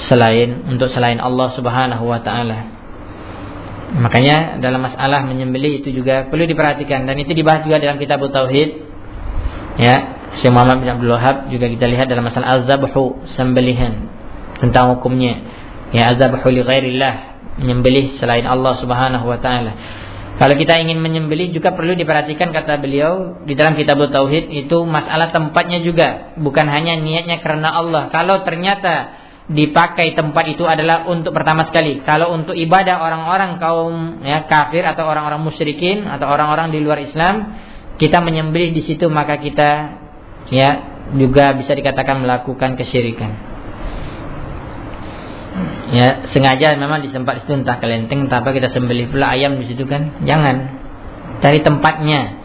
selain untuk selain Allah Subhanahu wa taala. Makanya dalam masalah menyembelih itu juga perlu diperhatikan dan itu dibahas juga dalam kitab tauhid. Ya Syekh Muhammad bin Abdul Wahab juga kita lihat dalam masalah azabhu sembelihan tentang hukumnya. Ya azabhu li ghairillah menyembelih selain Allah Subhanahu wa taala. Kalau kita ingin menyembelih juga perlu diperhatikan kata beliau di dalam kitab tauhid itu masalah tempatnya juga, bukan hanya niatnya karena Allah. Kalau ternyata dipakai tempat itu adalah untuk pertama sekali, kalau untuk ibadah orang-orang kaum ya kafir atau orang-orang musyrikin atau orang-orang di luar Islam, kita menyembelih di situ maka kita ya juga bisa dikatakan melakukan kesyirikan. Ya sengaja memang di tempat itu entah kelenteng entah apa kita sembelih pula ayam di situ kan? Jangan. Cari tempatnya.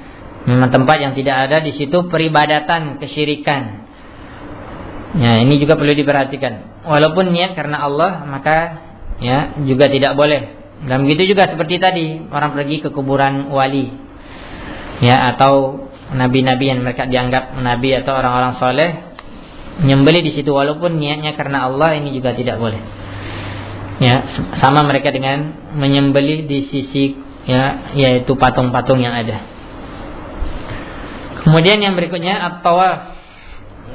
Memang tempat yang tidak ada di situ peribadatan kesyirikan. Ya ini juga perlu diperhatikan walaupun niat karena Allah maka ya juga tidak boleh. Dan begitu juga seperti tadi orang pergi ke kuburan wali. Ya atau nabi-nabi yang mereka dianggap nabi atau orang-orang soleh nyembeli di situ walaupun niatnya karena Allah ini juga tidak boleh. Ya sama mereka dengan menyembelih di sisi ya yaitu patung-patung yang ada. Kemudian yang berikutnya atau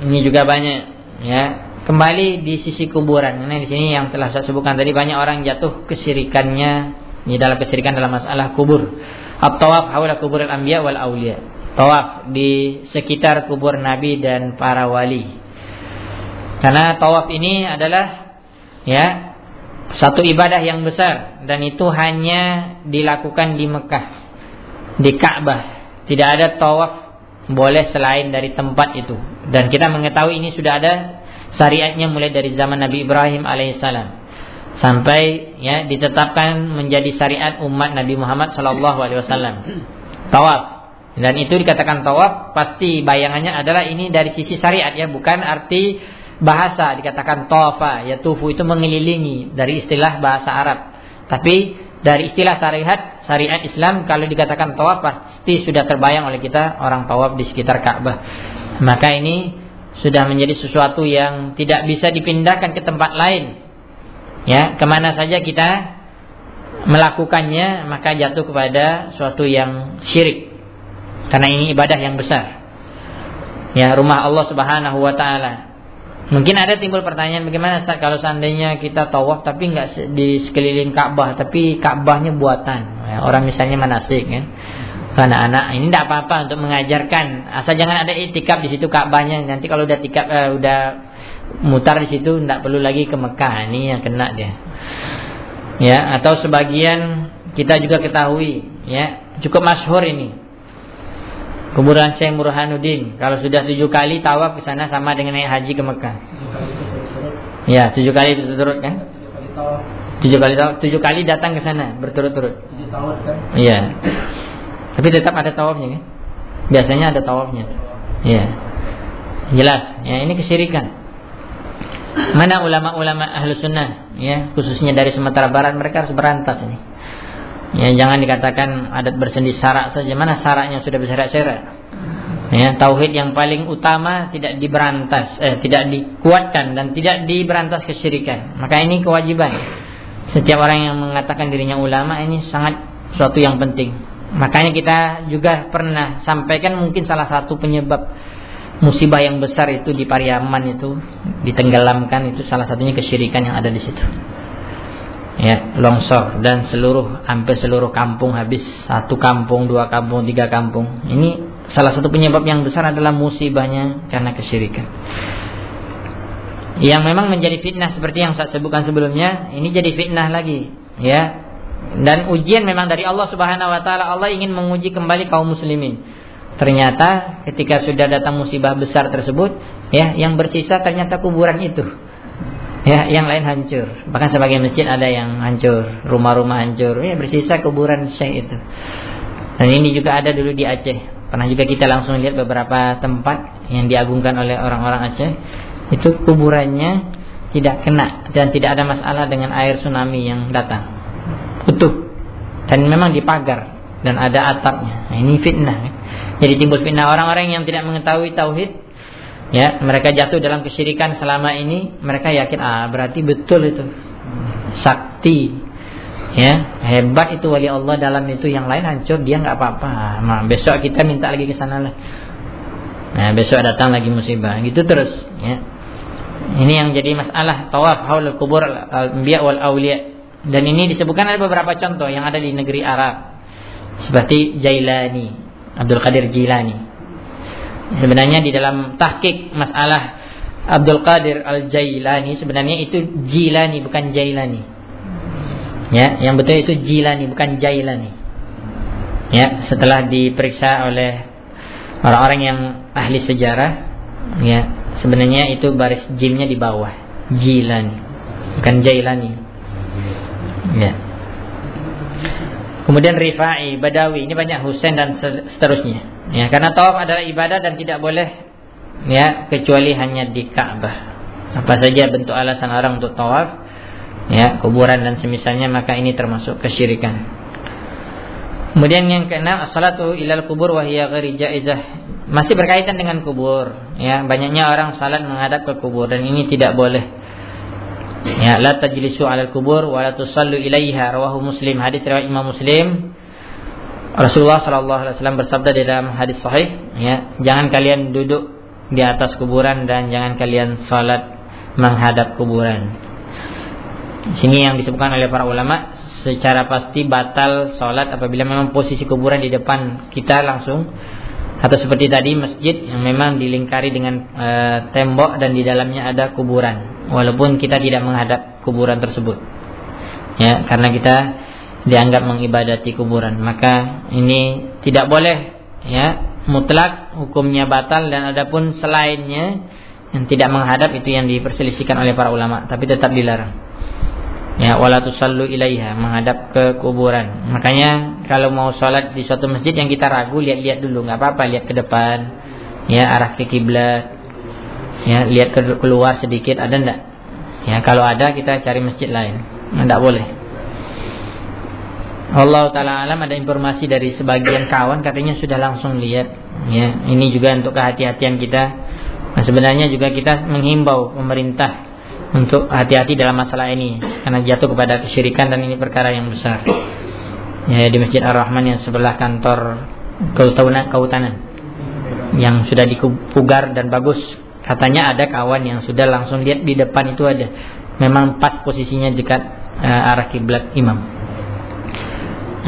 ini juga banyak ya kembali di sisi kuburan. Nah di sini yang telah saya sebutkan tadi banyak orang jatuh kesirikannya di dalam kesirikan dalam masalah kubur. At-tawaf haula kubur al-anbiya wal aulia. Tawaf di sekitar kubur nabi dan para wali. Karena tawaf ini adalah ya satu ibadah yang besar dan itu hanya dilakukan di Mekah di Ka'bah tidak ada tawaf boleh selain dari tempat itu dan kita mengetahui ini sudah ada syariatnya mulai dari zaman Nabi Ibrahim alaihissalam sampai ya ditetapkan menjadi syariat umat Nabi Muhammad sallallahu alaihi wasallam tawaf dan itu dikatakan tawaf pasti bayangannya adalah ini dari sisi syariat ya bukan arti bahasa dikatakan tofa ya tufu itu mengelilingi dari istilah bahasa Arab. Tapi dari istilah syariat syariat Islam kalau dikatakan tawaf pasti sudah terbayang oleh kita orang tawaf di sekitar Ka'bah. Maka ini sudah menjadi sesuatu yang tidak bisa dipindahkan ke tempat lain. Ya, ke mana saja kita melakukannya maka jatuh kepada suatu yang syirik. Karena ini ibadah yang besar. Ya, rumah Allah Subhanahu wa taala Mungkin ada timbul pertanyaan bagaimana Ustaz kalau seandainya kita tawaf tapi nggak di sekeliling Ka'bah tapi Ka'bahnya buatan. Ya, orang misalnya manasik kan. Anak-anak ini tidak apa-apa untuk mengajarkan asal jangan ada itikaf di situ Ka'bahnya. Nanti kalau udah tikap uh, udah mutar di situ tidak perlu lagi ke Mekah. Ini yang kena dia. Ya, atau sebagian kita juga ketahui ya, cukup masyhur ini Kuburan Syekh Burhanuddin. Kalau sudah tujuh kali tawaf ke sana sama dengan naik haji ke Mekah. Ya, tujuh kali berturut kan? Tujuh kali tawaf, tujuh kali datang ke sana berturut-turut. Iya. Tapi tetap ada tawafnya kan? Biasanya ada tawafnya. Iya. Jelas, ya ini kesyirikan. Mana ulama-ulama ahlu sunnah ya khususnya dari Sumatera Barat mereka harus berantas ini Ya, jangan dikatakan adat bersendi sarak saja. Mana saraknya sudah berserak-serak? Ya, tauhid yang paling utama tidak diberantas, eh, tidak dikuatkan dan tidak diberantas kesyirikan. Maka ini kewajiban. Setiap orang yang mengatakan dirinya ulama ini sangat suatu yang penting. Makanya kita juga pernah sampaikan mungkin salah satu penyebab musibah yang besar itu di Pariaman itu ditenggelamkan itu salah satunya kesyirikan yang ada di situ. Ya longsor dan seluruh hampir seluruh kampung habis. Satu kampung dua kampung tiga kampung. Ini salah satu penyebab yang besar adalah musibahnya karena kesyirikan. Yang memang menjadi fitnah seperti yang saya sebutkan sebelumnya ini jadi fitnah lagi. Ya dan ujian memang dari Allah Subhanahu wa taala Allah ingin menguji kembali kaum muslimin ternyata ketika sudah datang musibah besar tersebut ya yang bersisa ternyata kuburan itu Ya, yang lain hancur. Bahkan sebagian masjid ada yang hancur, rumah-rumah hancur. Ya, bersisa kuburan Syekh itu. Dan ini juga ada dulu di Aceh. Pernah juga kita langsung lihat beberapa tempat yang diagungkan oleh orang-orang Aceh. Itu kuburannya tidak kena dan tidak ada masalah dengan air tsunami yang datang. Utuh. Dan memang dipagar. dan ada atapnya. Nah, ini fitnah. Jadi timbul fitnah orang-orang yang tidak mengetahui tauhid ya mereka jatuh dalam kesyirikan selama ini mereka yakin ah berarti betul itu sakti ya hebat itu wali Allah dalam itu yang lain hancur dia nggak apa-apa nah, besok kita minta lagi ke sana lah nah besok datang lagi musibah gitu terus ya ini yang jadi masalah tawaf haul kubur al-anbiya wal auliya dan ini disebutkan ada beberapa contoh yang ada di negeri Arab. Seperti Jailani Abdul Qadir Jilani. Sebenarnya di dalam tahqiq masalah Abdul Qadir Al-Jailani sebenarnya itu Jilani bukan Jailani. Ya yang betul itu Jilani bukan Jailani. Ya setelah diperiksa oleh orang-orang yang ahli sejarah ya sebenarnya itu baris jimnya di bawah. Jilani bukan Jailani ya Kemudian Rifai, Badawi, ini banyak Husain dan seterusnya. Ya, karena tawaf adalah ibadah dan tidak boleh ya kecuali hanya di Ka'bah. Apa saja bentuk alasan orang untuk tawaf, ya kuburan dan semisalnya maka ini termasuk kesyirikan. Kemudian yang keenam salatu ilal kubur wahiyya jaizah. Masih berkaitan dengan kubur, ya. Banyaknya orang salat menghadap ke kubur dan ini tidak boleh. Ya, la tajlisu 'alal kubur wa la tusallu ilaiha rawahu Muslim. Hadis riwayat Imam Muslim. Rasulullah sallallahu alaihi wasallam bersabda di dalam hadis sahih, ya, jangan kalian duduk di atas kuburan dan jangan kalian salat menghadap kuburan. Sini yang disebutkan oleh para ulama secara pasti batal salat apabila memang posisi kuburan di depan kita langsung atau seperti tadi masjid yang memang dilingkari dengan e, tembok dan di dalamnya ada kuburan walaupun kita tidak menghadap kuburan tersebut. Ya, karena kita dianggap mengibadati kuburan, maka ini tidak boleh ya, mutlak hukumnya batal dan adapun selainnya yang tidak menghadap itu yang diperselisihkan oleh para ulama, tapi tetap dilarang. Ya, wala tusallu ilaiha, menghadap ke kuburan. Makanya kalau mau sholat di suatu masjid yang kita ragu, lihat-lihat dulu, nggak apa-apa, lihat ke depan, ya arah ke kiblat, ya lihat keluar sedikit ada ndak? Ya kalau ada kita cari masjid lain. Ndak boleh. Allah taala alam ada informasi dari sebagian kawan katanya sudah langsung lihat. Ya ini juga untuk kehati-hatian kita. Nah, sebenarnya juga kita menghimbau pemerintah untuk hati-hati dalam masalah ini karena jatuh kepada kesyirikan dan ini perkara yang besar. Ya di Masjid Ar-Rahman yang sebelah kantor kehutanan kehutanan yang sudah dipugar dan bagus Katanya ada kawan yang sudah langsung lihat di depan itu ada. Memang pas posisinya dekat uh, arah kiblat imam.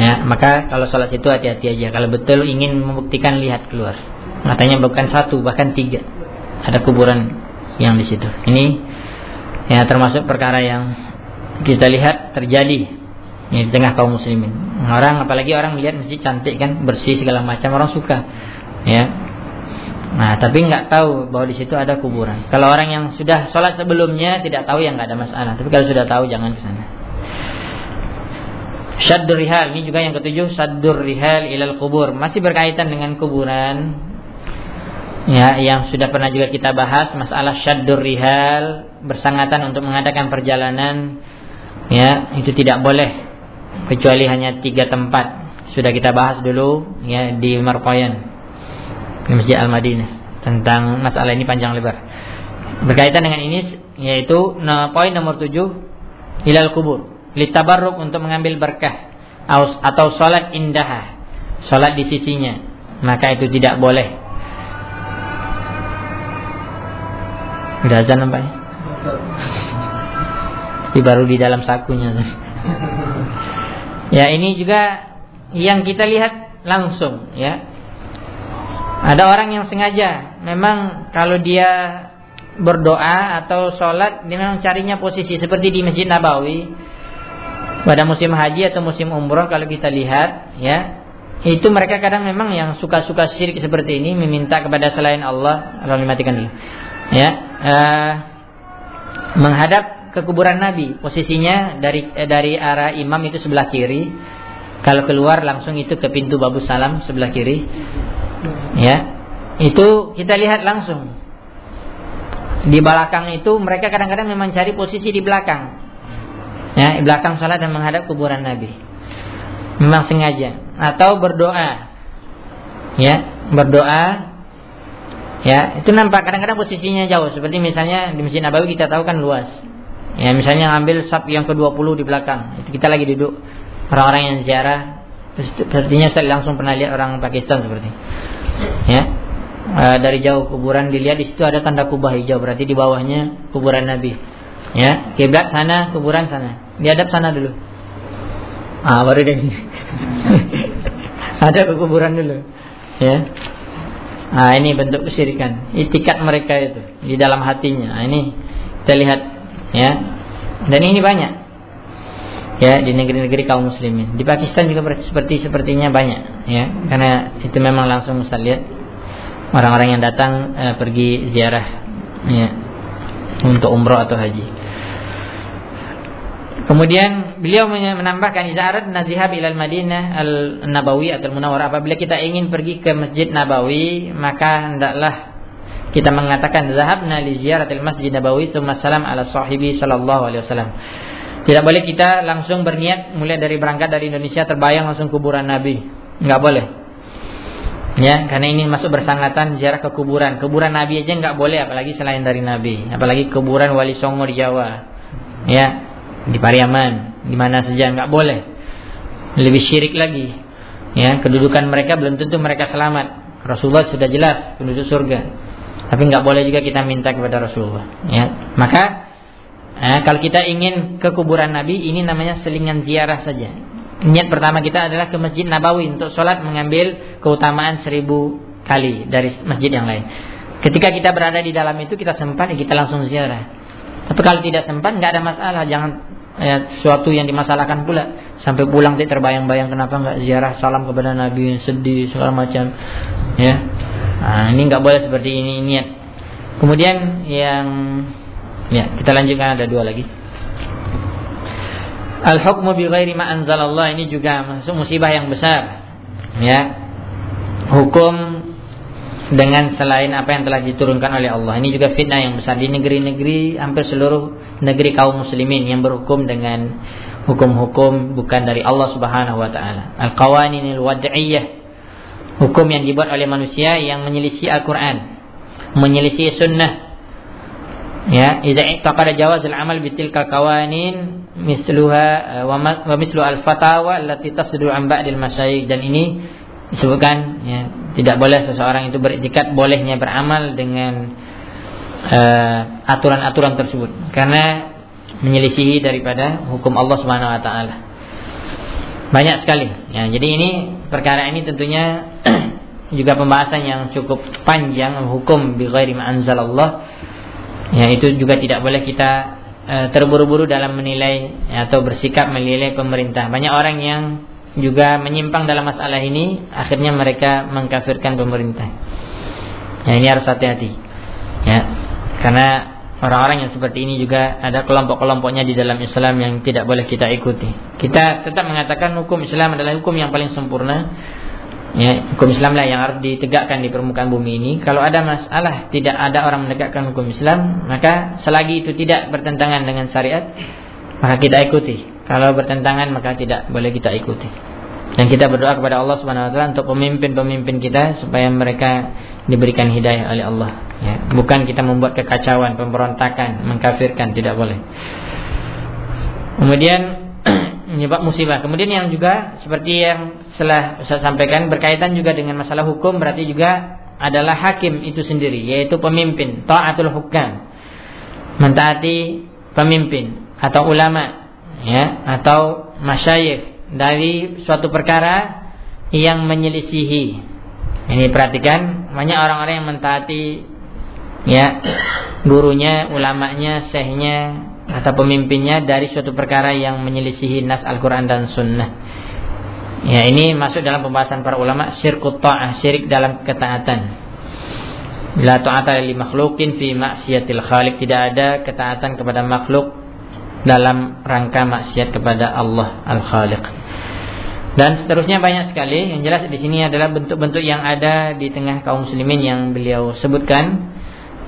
Ya, maka kalau sholat itu hati-hati aja. Kalau betul ingin membuktikan lihat keluar. Katanya bukan satu, bahkan tiga. Ada kuburan yang di situ. Ini ya termasuk perkara yang kita lihat terjadi ya, di tengah kaum muslimin. Orang apalagi orang melihat masjid cantik kan, bersih segala macam orang suka. Ya, Nah, tapi nggak tahu bahwa di situ ada kuburan. Kalau orang yang sudah sholat sebelumnya tidak tahu yang nggak ada masalah. Tapi kalau sudah tahu jangan ke sana. Syaddur rihal ini juga yang ketujuh syaddur rihal ilal kubur masih berkaitan dengan kuburan. Ya, yang sudah pernah juga kita bahas masalah syaddur rihal bersangatan untuk mengadakan perjalanan. Ya, itu tidak boleh kecuali hanya tiga tempat. Sudah kita bahas dulu ya di Markoyan di Masjid Al-Madinah tentang masalah ini panjang lebar. Berkaitan dengan ini yaitu poin nomor tujuh ilal kubur litabarruk untuk mengambil berkah atau salat indah salat di sisinya maka itu tidak boleh. Udah azan nampaknya baru di dalam sakunya. Ya ini juga yang kita lihat langsung ya ada orang yang sengaja. Memang kalau dia berdoa atau sholat dia memang carinya posisi seperti di Masjid Nabawi. Pada musim haji atau musim umroh kalau kita lihat ya itu mereka kadang memang yang suka-suka syirik seperti ini meminta kepada selain Allah. Allah dimatikan dulu. Ya uh, menghadap ke kuburan Nabi. Posisinya dari eh, dari arah imam itu sebelah kiri. Kalau keluar langsung itu ke pintu babu salam sebelah kiri Ya. Itu kita lihat langsung. Di belakang itu mereka kadang-kadang memang cari posisi di belakang. Ya, di belakang salat dan menghadap kuburan Nabi. Memang sengaja atau berdoa. Ya, berdoa Ya, itu nampak kadang-kadang posisinya jauh seperti misalnya di Masjid Nabawi kita tahu kan luas. Ya, misalnya ambil sab yang ke-20 di belakang. Itu kita lagi duduk orang-orang yang ziarah sepertinya saya langsung pernah lihat orang Pakistan seperti. Ya. E, dari jauh kuburan dilihat di situ ada tanda kubah hijau berarti di bawahnya kuburan Nabi. Ya, kiblat sana, kuburan sana. Diadap sana dulu. Ah, baru deh. ada ke kuburan dulu. Ya. Nah, ini bentuk kesyirikan. Itikat mereka itu di dalam hatinya. Nah, ini kita lihat ya. Dan ini banyak. Ya, di negeri-negeri kaum muslimin. Di Pakistan juga seperti sepertinya banyak, ya. Karena itu memang langsung saya lihat orang-orang yang datang eh, pergi ziarah ya untuk umroh atau haji. Kemudian beliau menambahkan izarat nazihab ilal Madinah al-Nabawi atau Munawwarah apabila kita ingin pergi ke Masjid Nabawi maka hendaklah kita mengatakan zahabna li ziyaratil Masjid Nabawi tsumma salam ala sahibi sallallahu alaihi wasallam. Tidak boleh kita langsung berniat mulai dari berangkat dari Indonesia terbayang langsung kuburan Nabi. Enggak boleh. Ya, karena ini masuk bersangatan ziarah ke kuburan. Kuburan Nabi aja enggak boleh apalagi selain dari Nabi. Apalagi kuburan Wali Songo di Jawa. Ya, di Pariaman, di mana saja nggak boleh. Lebih syirik lagi. Ya, kedudukan mereka belum tentu mereka selamat. Rasulullah sudah jelas penduduk surga. Tapi nggak boleh juga kita minta kepada Rasulullah. Ya, maka eh, kalau kita ingin ke kuburan Nabi, ini namanya selingan ziarah saja. Niat pertama kita adalah ke Masjid Nabawi untuk sholat mengambil keutamaan seribu kali dari masjid yang lain. Ketika kita berada di dalam itu kita sempat kita langsung ziarah. Tapi kalau tidak sempat nggak ada masalah, jangan ya, sesuatu yang dimasalahkan pula. Sampai pulang tidak terbayang-bayang kenapa nggak ziarah salam kepada Nabi sedih segala macam. Ya, nah, ini nggak boleh seperti ini niat. Kemudian yang ya kita lanjutkan ada dua lagi. Al-hukmu bi ghairi ma anzalallah ini juga masuk musibah yang besar. Ya. Hukum dengan selain apa yang telah diturunkan oleh Allah. Ini juga fitnah yang besar di negeri-negeri hampir seluruh negeri kaum muslimin yang berhukum dengan hukum-hukum bukan dari Allah Subhanahu wa taala. Al-qawaninil wad'iyah. Hukum yang dibuat oleh manusia yang menyelisih Al-Qur'an, menyelisih sunnah. Ya, idza i'taqada jawaz al-amal bitilka qawanin misluha wa mislu al-fatawa allati tasdu an ba'dil masyayikh dan ini disebutkan ya, tidak boleh seseorang itu beriktikat bolehnya beramal dengan eh, aturan-aturan uh, tersebut karena menyelisihi daripada hukum Allah Subhanahu wa taala. Banyak sekali. Ya, jadi ini perkara ini tentunya juga pembahasan yang cukup panjang hukum bi ghairi ma anzalallah. Ya, itu juga tidak boleh kita uh, terburu-buru dalam menilai atau bersikap menilai pemerintah. Banyak orang yang juga menyimpang dalam masalah ini akhirnya mereka mengkafirkan pemerintah. Ya, ini harus hati-hati. Ya. Karena orang-orang yang seperti ini juga ada kelompok-kelompoknya di dalam Islam yang tidak boleh kita ikuti. Kita tetap mengatakan hukum Islam adalah hukum yang paling sempurna. Ya, hukum Islam lah yang harus ditegakkan di permukaan bumi ini. Kalau ada masalah tidak ada orang menegakkan hukum Islam, maka selagi itu tidak bertentangan dengan syariat, maka kita ikuti. Kalau bertentangan maka tidak boleh kita ikuti. Dan kita berdoa kepada Allah Subhanahu wa taala untuk pemimpin-pemimpin kita supaya mereka diberikan hidayah oleh Allah. Ya, bukan kita membuat kekacauan, pemberontakan, mengkafirkan, tidak boleh. Kemudian menyebab musibah. Kemudian yang juga seperti yang telah saya sampaikan berkaitan juga dengan masalah hukum berarti juga adalah hakim itu sendiri yaitu pemimpin, taatul hukam. Mentaati pemimpin atau ulama ya atau masyayikh dari suatu perkara yang menyelisihi. Ini perhatikan banyak orang-orang yang mentaati ya gurunya, ulamanya, syekhnya atau pemimpinnya dari suatu perkara yang menyelisihi nas Al-Qur'an dan sunnah. Ya, ini masuk dalam pembahasan para ulama syirkut ta'ah, syirik dalam ketaatan. La ta'ata li makhlukin fi maksiatil khaliq, tidak ada ketaatan kepada makhluk dalam rangka maksiat kepada Allah Al-Khaliq. Dan seterusnya banyak sekali. Yang jelas di sini adalah bentuk-bentuk yang ada di tengah kaum muslimin yang beliau sebutkan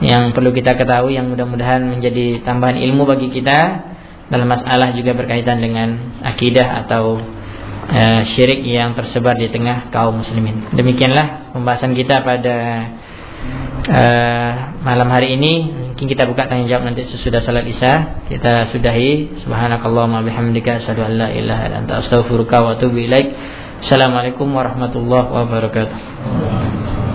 yang perlu kita ketahui yang mudah-mudahan menjadi tambahan ilmu bagi kita dalam masalah juga berkaitan dengan akidah atau uh, syirik yang tersebar di tengah kaum muslimin. Demikianlah pembahasan kita pada uh, malam hari ini. Mungkin kita buka tanya jawab nanti sesudah salat Isya. Kita sudahi. Subhanakallahumma bihamdika asyhadu an la ilaha illa anta astaghfiruka wa atubu ilaik. Assalamualaikum warahmatullahi wabarakatuh.